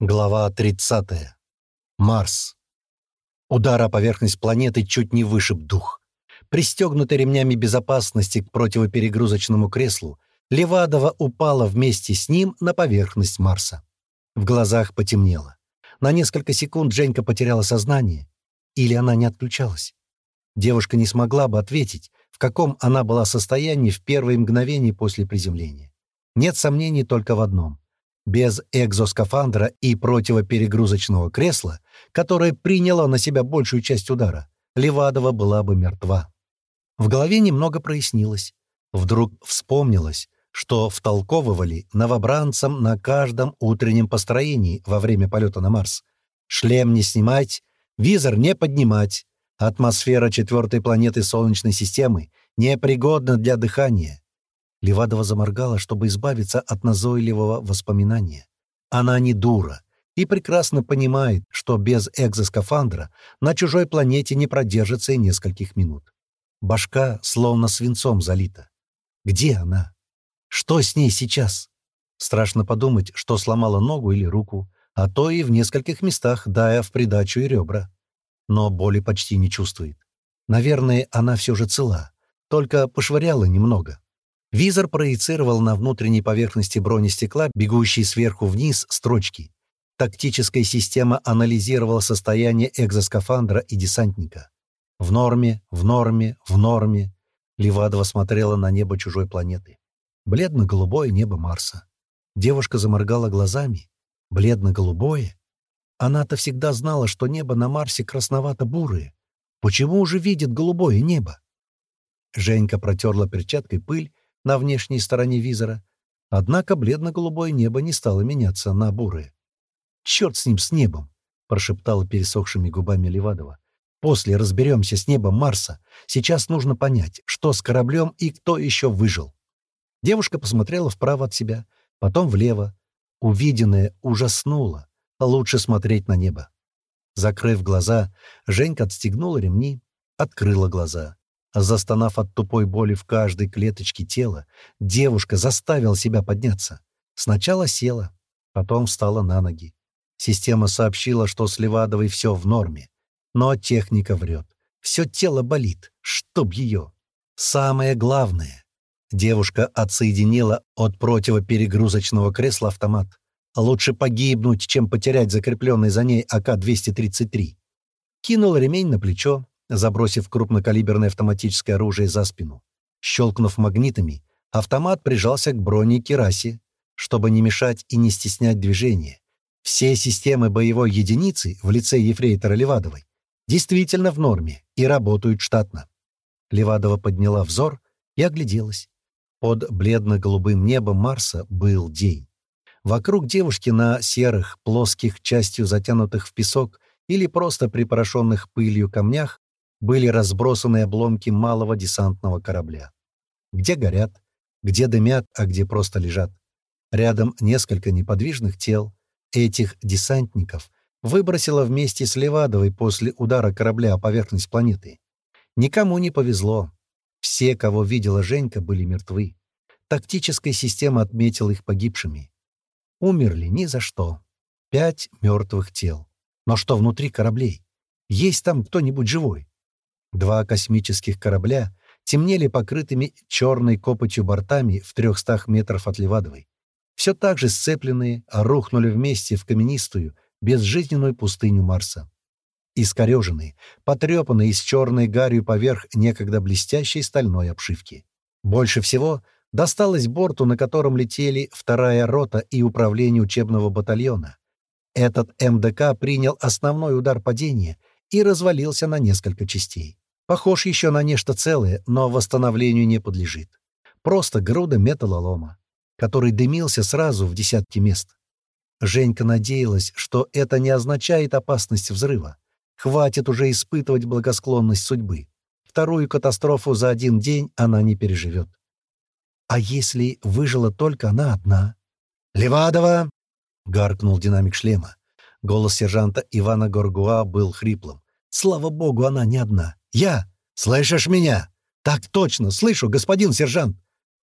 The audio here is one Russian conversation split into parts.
Глава 30. Марс. Удар о поверхность планеты чуть не вышиб дух. Пристегнутый ремнями безопасности к противоперегрузочному креслу, Левадова упала вместе с ним на поверхность Марса. В глазах потемнело. На несколько секунд Женька потеряла сознание. Или она не отключалась. Девушка не смогла бы ответить, в каком она была состоянии в первые мгновения после приземления. Нет сомнений только в одном — без экзоскафандра и противоперегрузочного кресла, которое приняло на себя большую часть удара, Левадова была бы мертва. В голове немного прояснилось. Вдруг вспомнилось, что втолковывали новобранцам на каждом утреннем построении во время полета на Марс. Шлем не снимать, визор не поднимать. Атмосфера четвертой планеты Солнечной системы непригодна для дыхания. Левадова заморгала, чтобы избавиться от назойливого воспоминания. Она не дура и прекрасно понимает, что без экзоскафандра на чужой планете не продержится и нескольких минут. Башка словно свинцом залита. Где она? Что с ней сейчас? Страшно подумать, что сломала ногу или руку, а то и в нескольких местах, дая в придачу и ребра. Но боли почти не чувствует. Наверное, она все же цела, только пошвыряла немного. Визор проецировал на внутренней поверхности бронестекла, бегущие сверху вниз, строчки. Тактическая система анализировала состояние экзоскафандра и десантника. В норме, в норме, в норме. Левадова смотрела на небо чужой планеты. Бледно-голубое небо Марса. Девушка заморгала глазами. Бледно-голубое? Она-то всегда знала, что небо на Марсе красновато-бурое. Почему уже видит голубое небо? Женька протерла перчаткой пыль на внешней стороне визора, однако бледно-голубое небо не стало меняться на бурое. «Черт с ним, с небом!» — прошептала пересохшими губами Левадова. «После разберемся с небом Марса. Сейчас нужно понять, что с кораблем и кто еще выжил». Девушка посмотрела вправо от себя, потом влево. Увиденное ужаснуло. Лучше смотреть на небо. Закрыв глаза, Женька отстегнула ремни, открыла глаза. Застонав от тупой боли в каждой клеточке тела, девушка заставила себя подняться. Сначала села, потом встала на ноги. Система сообщила, что с Левадовой все в норме. Но техника врет. Все тело болит. Чтоб ее. Самое главное. Девушка отсоединила от противоперегрузочного кресла автомат. Лучше погибнуть, чем потерять закрепленный за ней АК-233. Кинул ремень на плечо, забросив крупнокалиберное автоматическое оружие за спину. Щелкнув магнитами, автомат прижался к броне Кераси, чтобы не мешать и не стеснять движение. Все системы боевой единицы в лице ефрейтора Левадовой действительно в норме и работают штатно. Левадова подняла взор и огляделась. Под бледно-голубым небом Марса был день. Вокруг девушки на серых, плоских, частью затянутых в песок или просто припорошенных пылью камнях были разбросаны обломки малого десантного корабля. Где горят, где дымят, а где просто лежат. Рядом несколько неподвижных тел. Этих десантников выбросило вместе с Левадовой после удара корабля о поверхность планеты. Никому не повезло. Все, кого видела Женька, были мертвы. Тактическая система отметила их погибшими. Умерли ни за что. Пять мертвых тел. Но что внутри кораблей? Есть там кто-нибудь живой? Два космических корабля темнели покрытыми черной копотью бортами в трехстах метров от Левадовой. Все так же сцепленные, рухнули вместе в каменистую, безжизненную пустыню Марса. Искореженные, потрепанные с черной гарью поверх некогда блестящей стальной обшивки. Больше всего досталось борту, на котором летели вторая рота и управление учебного батальона. Этот МДК принял основной удар падения и развалился на несколько частей. Похож еще на нечто целое, но восстановлению не подлежит. Просто груда металлолома, который дымился сразу в десятки мест. Женька надеялась, что это не означает опасность взрыва. Хватит уже испытывать благосклонность судьбы. Вторую катастрофу за один день она не переживет. А если выжила только она одна? «Левадова!» — гаркнул динамик шлема. Голос сержанта Ивана Горгуа был хриплым. «Слава богу, она не одна. «Я! Слышишь меня?» «Так точно! Слышу, господин сержант!»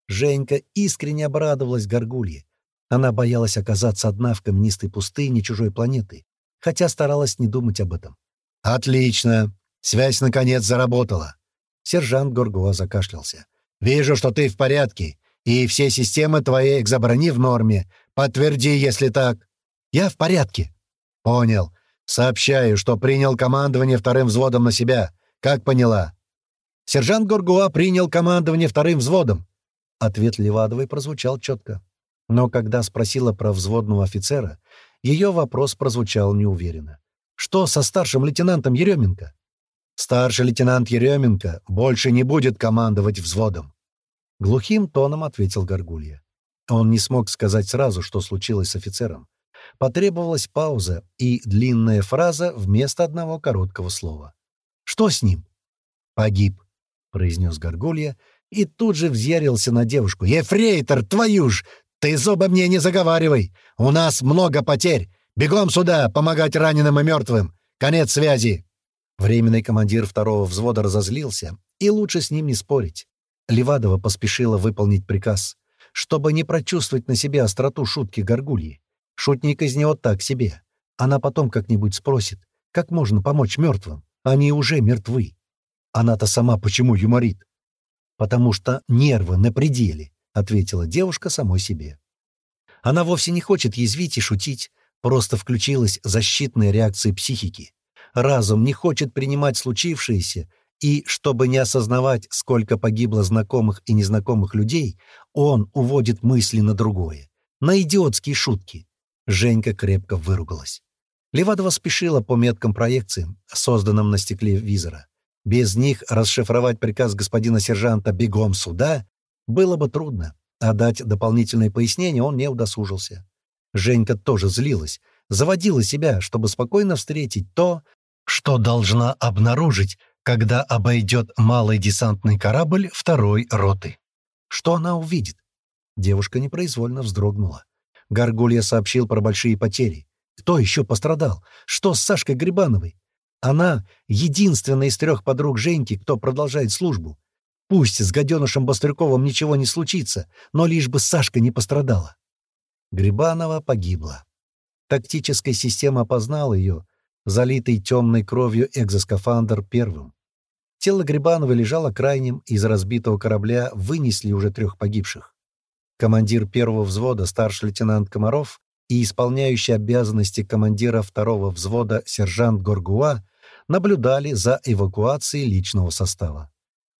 Женька искренне обрадовалась горгулье. Она боялась оказаться одна в каменистой пустыне чужой планеты, хотя старалась не думать об этом. «Отлично! Связь, наконец, заработала!» Сержант Горгуа закашлялся. «Вижу, что ты в порядке, и все системы твоей экзоброни в норме. Подтверди, если так». «Я в порядке». «Понял. Сообщаю, что принял командование вторым взводом на себя. Как поняла?» «Сержант Горгуа принял командование вторым взводом». Ответ Левадовой прозвучал четко. Но когда спросила про взводного офицера, ее вопрос прозвучал неуверенно. «Что со старшим лейтенантом Еременко?» «Старший лейтенант Еременко больше не будет командовать взводом», — глухим тоном ответил Горгулья. Он не смог сказать сразу, что случилось с офицером. Потребовалась пауза и длинная фраза вместо одного короткого слова. «Что с ним?» «Погиб», — произнес Горгулья, и тут же взъярился на девушку. «Ефрейтор, твою ж! Ты зубы мне не заговаривай! У нас много потерь! Бегом сюда, помогать раненым и мертвым! Конец связи!» Временный командир второго взвода разозлился, и лучше с ним не спорить. Левадова поспешила выполнить приказ, чтобы не прочувствовать на себе остроту шутки горгульи. Шутник из него так себе. Она потом как-нибудь спросит, как можно помочь мертвым? Они уже мертвы. Она-то сама почему юморит? «Потому что нервы на пределе», — ответила девушка самой себе. Она вовсе не хочет язвить и шутить, просто включилась защитная реакция психики. Разум не хочет принимать случившееся, и, чтобы не осознавать, сколько погибло знакомых и незнакомых людей, он уводит мысли на другое, на идиотские шутки. Женька крепко выругалась. Левадова спешила по меткам проекции, созданным на стекле визора. Без них расшифровать приказ господина сержанта «бегом сюда» было бы трудно, а дать дополнительные пояснения он не удосужился. Женька тоже злилась, заводила себя, чтобы спокойно встретить то, что должна обнаружить, когда обойдет малый десантный корабль второй роты. Что она увидит? Девушка непроизвольно вздрогнула. Гаргулья сообщил про большие потери. Кто еще пострадал? Что с Сашкой Грибановой? Она — единственная из трех подруг Женьки, кто продолжает службу. Пусть с гаденышем Бастрюковым ничего не случится, но лишь бы Сашка не пострадала. Грибанова погибла. Тактическая система опознала ее, залитый темной кровью экзоскафандр первым. Тело Грибановой лежало крайним, из разбитого корабля вынесли уже трех погибших. Командир первого взвода, старший лейтенант Комаров, и исполняющий обязанности командира второго взвода сержант Горгуа наблюдали за эвакуацией личного состава.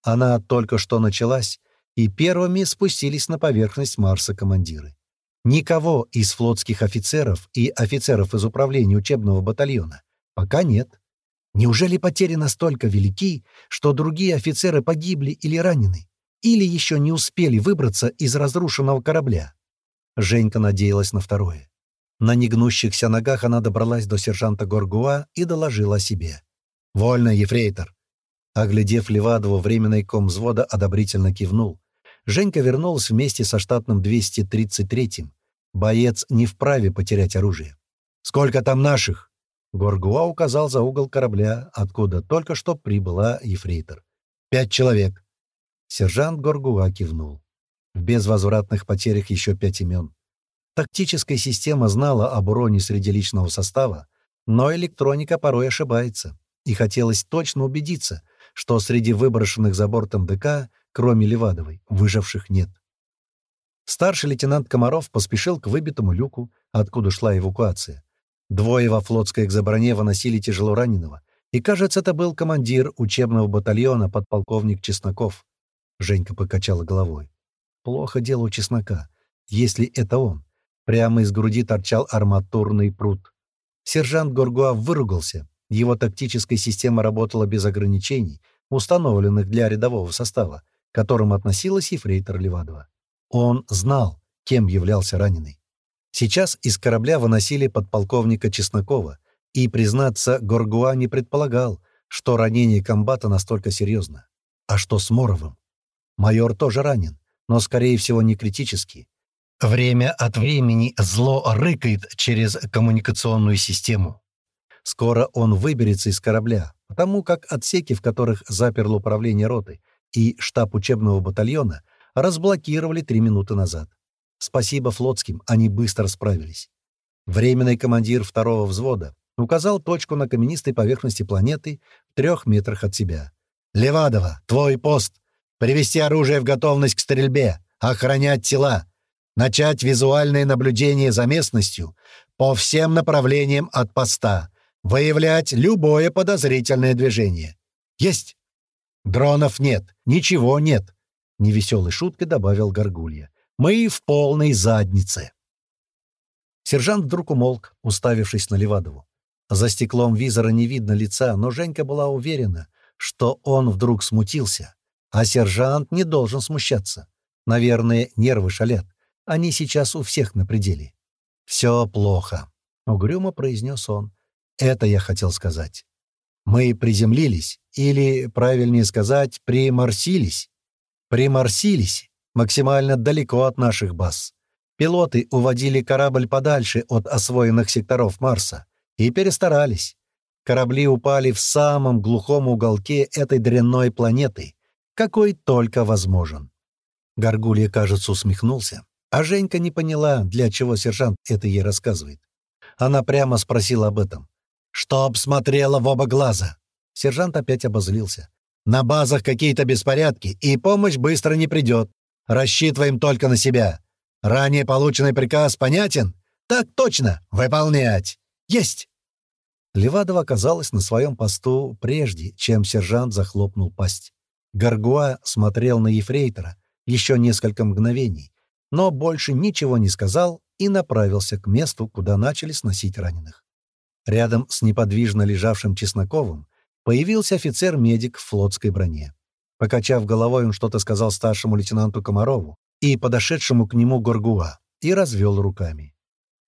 Она только что началась, и первыми спустились на поверхность Марса командиры. Никого из флотских офицеров и офицеров из управления учебного батальона Пока нет. Неужели потери настолько велики, что другие офицеры погибли или ранены, или еще не успели выбраться из разрушенного корабля? Женька надеялась на второе. На негнущихся ногах она добралась до сержанта Горгуа и доложила о себе. «Вольно, ефрейтор!» Оглядев Левадову, временный ком взвода одобрительно кивнул. Женька вернулась вместе со штатным 233-м. Боец не вправе потерять оружие. «Сколько там наших?» Горгуа указал за угол корабля, откуда только что прибыла ефрейтор. «Пять человек». Сержант Горгуа кивнул. В безвозвратных потерях еще пять имен. Тактическая система знала об уроне среди личного состава, но электроника порой ошибается, и хотелось точно убедиться, что среди выброшенных за бортом ДК, кроме Левадовой, выживших нет. Старший лейтенант Комаров поспешил к выбитому люку, откуда шла эвакуация. Двое во флотской экзоброне выносили тяжело раненого, и, кажется, это был командир учебного батальона, подполковник Чесноков. Женька покачала головой. Плохо дело у Чеснока, если это он. Прямо из груди торчал арматурный пруд. Сержант Горгуа выругался. Его тактическая система работала без ограничений, установленных для рядового состава, к которым относилась ефрейтор Левадова. Он знал, кем являлся раненый. Сейчас из корабля выносили подполковника Чеснокова, и, признаться, Горгуа не предполагал, что ранение комбата настолько серьезно. А что с Моровым? Майор тоже ранен, но, скорее всего, не критически. Время от времени зло рыкает через коммуникационную систему. Скоро он выберется из корабля, потому как отсеки, в которых заперло управление роты, и штаб учебного батальона разблокировали три минуты назад. Спасибо флотским, они быстро справились. Временный командир второго взвода указал точку на каменистой поверхности планеты в трех метрах от себя. «Левадова, твой пост! Привести оружие в готовность к стрельбе, охранять тела, начать визуальное наблюдение за местностью по всем направлениям от поста, выявлять любое подозрительное движение. Есть! Дронов нет, ничего нет!» Невеселой шуткой добавил Горгулья. «Мы в полной заднице!» Сержант вдруг умолк, уставившись на Левадову. За стеклом визора не видно лица, но Женька была уверена, что он вдруг смутился. А сержант не должен смущаться. Наверное, нервы шалят. Они сейчас у всех на пределе. «Все плохо», — угрюмо произнес он. «Это я хотел сказать. Мы приземлились, или, правильнее сказать, приморсились. Приморсились максимально далеко от наших баз. Пилоты уводили корабль подальше от освоенных секторов Марса и перестарались. Корабли упали в самом глухом уголке этой дрянной планеты, какой только возможен. Горгулья, кажется, усмехнулся, а Женька не поняла, для чего сержант это ей рассказывает. Она прямо спросила об этом. «Чтоб смотрела в оба глаза!» Сержант опять обозлился. «На базах какие-то беспорядки, и помощь быстро не придет. Рассчитываем только на себя. Ранее полученный приказ понятен? Так точно! Выполнять! Есть!» Левадова оказалась на своем посту прежде, чем сержант захлопнул пасть. Гаргуа смотрел на ефрейтора еще несколько мгновений, но больше ничего не сказал и направился к месту, куда начали сносить раненых. Рядом с неподвижно лежавшим Чесноковым появился офицер-медик в флотской броне. Покачав головой, он что-то сказал старшему лейтенанту Комарову, и подошедшему к нему Горгуа, и развел руками.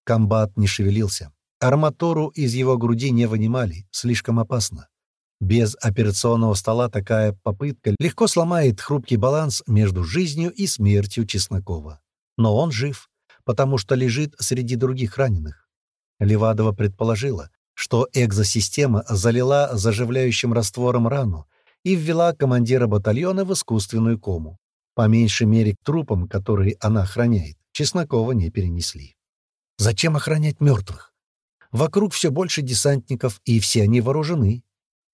Комбат не шевелился. Арматуру из его груди не вынимали, слишком опасно. Без операционного стола такая попытка легко сломает хрупкий баланс между жизнью и смертью Чеснокова. Но он жив, потому что лежит среди других раненых. Левадова предположила, что экзосистема залила заживляющим раствором рану и ввела командира батальона в искусственную кому. По меньшей мере к трупам, которые она охраняет, Чеснокова не перенесли. Зачем охранять мертвых? Вокруг все больше десантников, и все они вооружены.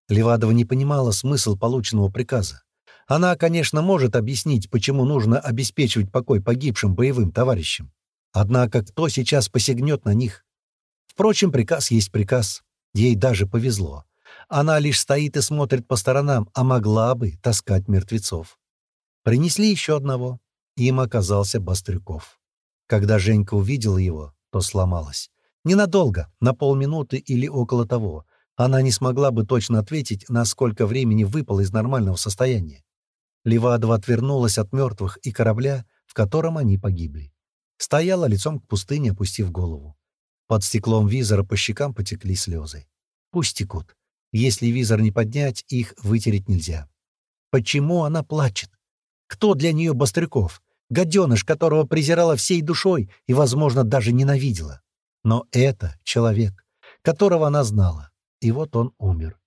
Левадова не понимала смысл полученного приказа. Она, конечно, может объяснить, почему нужно обеспечивать покой погибшим боевым товарищам. Однако кто сейчас посягнет на них? Впрочем, приказ есть приказ. Ей даже повезло. Она лишь стоит и смотрит по сторонам, а могла бы таскать мертвецов. Принесли еще одного. Им оказался Бастрюков. Когда Женька увидела его, то сломалась. Ненадолго, на полминуты или около того. Она не смогла бы точно ответить, на сколько времени выпала из нормального состояния. Левадова отвернулась от мертвых и корабля, в котором они погибли. Стояла лицом к пустыне, опустив голову. Под стеклом визора по щекам потекли слезы. Пусть текут. Если визор не поднять, их вытереть нельзя. Почему она плачет? Кто для нее Бастрюков? Гаденыш, которого презирала всей душой и, возможно, даже ненавидела. Но это человек, которого она знала. И вот он умер.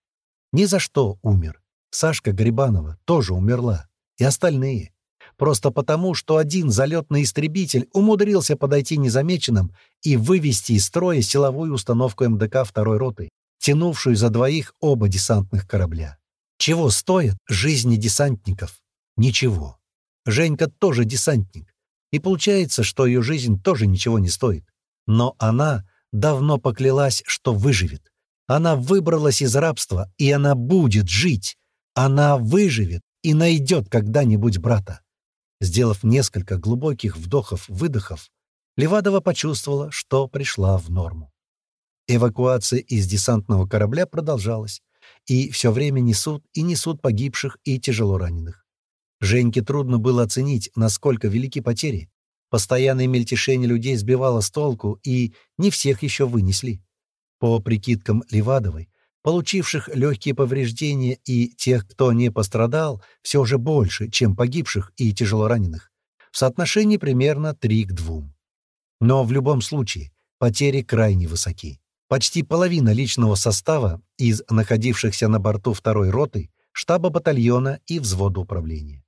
Ни за что умер. Сашка Грибанова тоже умерла. И остальные. Просто потому, что один залетный истребитель умудрился подойти незамеченным и вывести из строя силовую установку МДК второй роты, тянувшую за двоих оба десантных корабля. Чего стоят жизни десантников? Ничего. Женька тоже десантник. И получается, что ее жизнь тоже ничего не стоит. Но она давно поклялась, что выживет. Она выбралась из рабства, и она будет жить. Она выживет и найдет когда-нибудь брата. Сделав несколько глубоких вдохов-выдохов, Левадова почувствовала, что пришла в норму. Эвакуация из десантного корабля продолжалась, и все время несут и несут погибших и тяжело раненых. Женьке трудно было оценить, насколько велики потери. Постоянное мельтешение людей сбивало с толку, и не всех еще вынесли. По прикидкам Левадовой, получивших легкие повреждения и тех, кто не пострадал, все же больше, чем погибших и тяжелораненых. В соотношении примерно 3 к 2. Но в любом случае потери крайне высоки. Почти половина личного состава из находившихся на борту второй роты, штаба батальона и взвода управления.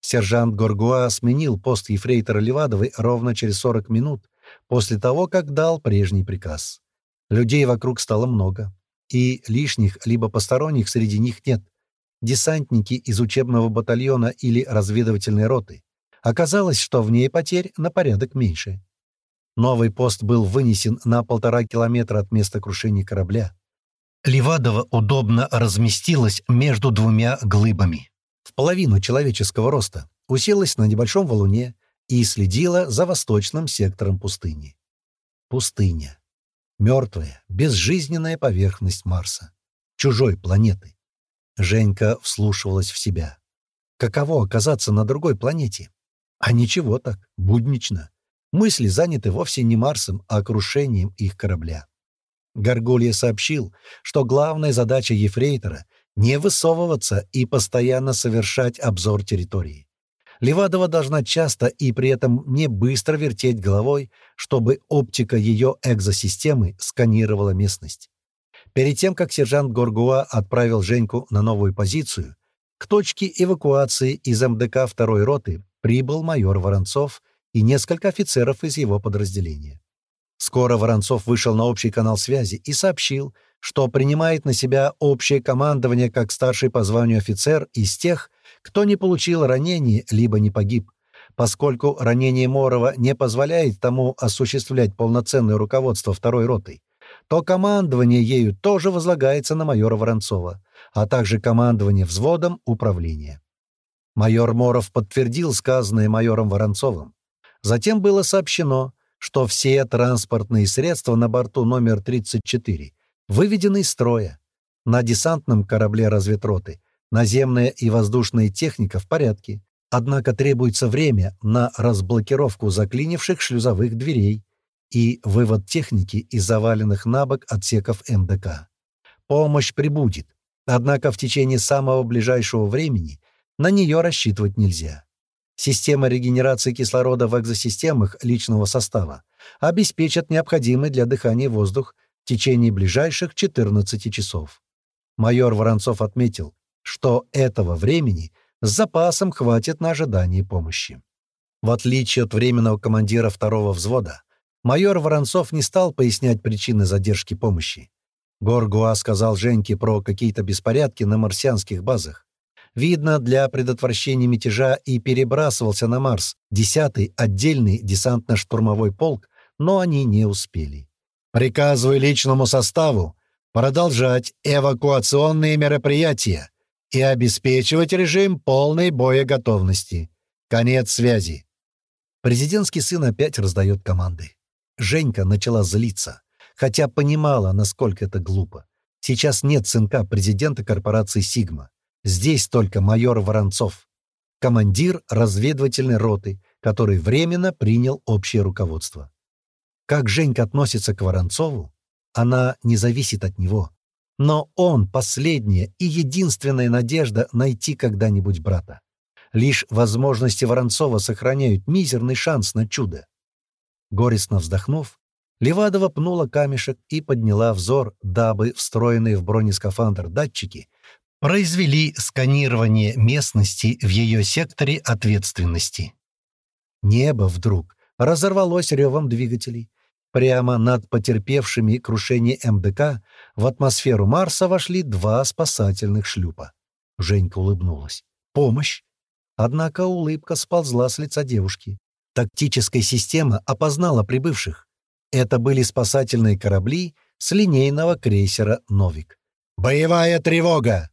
Сержант Горгуа сменил пост ефрейтора Левадовой ровно через 40 минут после того, как дал прежний приказ. Людей вокруг стало много, и лишних либо посторонних среди них нет. Десантники из учебного батальона или разведывательной роты. Оказалось, что в ней потерь на порядок меньше. Новый пост был вынесен на полтора километра от места крушения корабля. Левадова удобно разместилась между двумя глыбами. В половину человеческого роста уселась на небольшом валуне и следила за восточным сектором пустыни. Пустыня. Мертвая, безжизненная поверхность Марса. Чужой планеты. Женька вслушивалась в себя. Каково оказаться на другой планете? А ничего так, буднично. Мысли заняты вовсе не Марсом, а крушением их корабля. Гаргулья сообщил, что главная задача Ефрейтора — не высовываться и постоянно совершать обзор территории. Левадова должна часто и при этом не быстро вертеть головой, чтобы оптика ее экзосистемы сканировала местность. Перед тем, как сержант Горгуа отправил Женьку на новую позицию, к точке эвакуации из МДК второй роты прибыл майор Воронцов и несколько офицеров из его подразделения. Скоро Воронцов вышел на общий канал связи и сообщил, что принимает на себя общее командование как старший по званию офицер из тех, кто не получил ранения либо не погиб, поскольку ранение Морова не позволяет тому осуществлять полноценное руководство второй ротой, то командование ею тоже возлагается на майора Воронцова, а также командование взводом управления. Майор Моров подтвердил сказанное майором Воронцовым. Затем было сообщено, что все транспортные средства на борту номер 34 выведены из строя. На десантном корабле разведроты наземная и воздушная техника в порядке, однако требуется время на разблокировку заклинивших шлюзовых дверей и вывод техники из заваленных на бок отсеков МДК. Помощь прибудет, однако в течение самого ближайшего времени на нее рассчитывать нельзя. Система регенерации кислорода в экзосистемах личного состава обеспечат необходимый для дыхания воздух в течение ближайших 14 часов. Майор Воронцов отметил, что этого времени с запасом хватит на ожидание помощи. В отличие от временного командира второго взвода, майор Воронцов не стал пояснять причины задержки помощи. Горгуа сказал Женьке про какие-то беспорядки на марсианских базах. Видно, для предотвращения мятежа и перебрасывался на Марс 10-й отдельный десантно-штурмовой полк, но они не успели. «Приказываю личному составу продолжать эвакуационные мероприятия и обеспечивать режим полной боеготовности. Конец связи». Президентский сын опять раздает команды. Женька начала злиться, хотя понимала, насколько это глупо. Сейчас нет сынка президента корпорации «Сигма». Здесь только майор Воронцов, командир разведывательной роты, который временно принял общее руководство. Как Женька относится к Воронцову, она не зависит от него. Но он — последняя и единственная надежда найти когда-нибудь брата. Лишь возможности Воронцова сохраняют мизерный шанс на чудо. Горестно вздохнув, Левадова пнула камешек и подняла взор, дабы встроенные в бронескафандр датчики произвели сканирование местности в ее секторе ответственности. Небо вдруг разорвалось ревом двигателей. Прямо над потерпевшими крушение МДК в атмосферу Марса вошли два спасательных шлюпа. Женька улыбнулась. «Помощь!» Однако улыбка сползла с лица девушки. Тактическая система опознала прибывших. Это были спасательные корабли с линейного крейсера «Новик». «Боевая тревога!»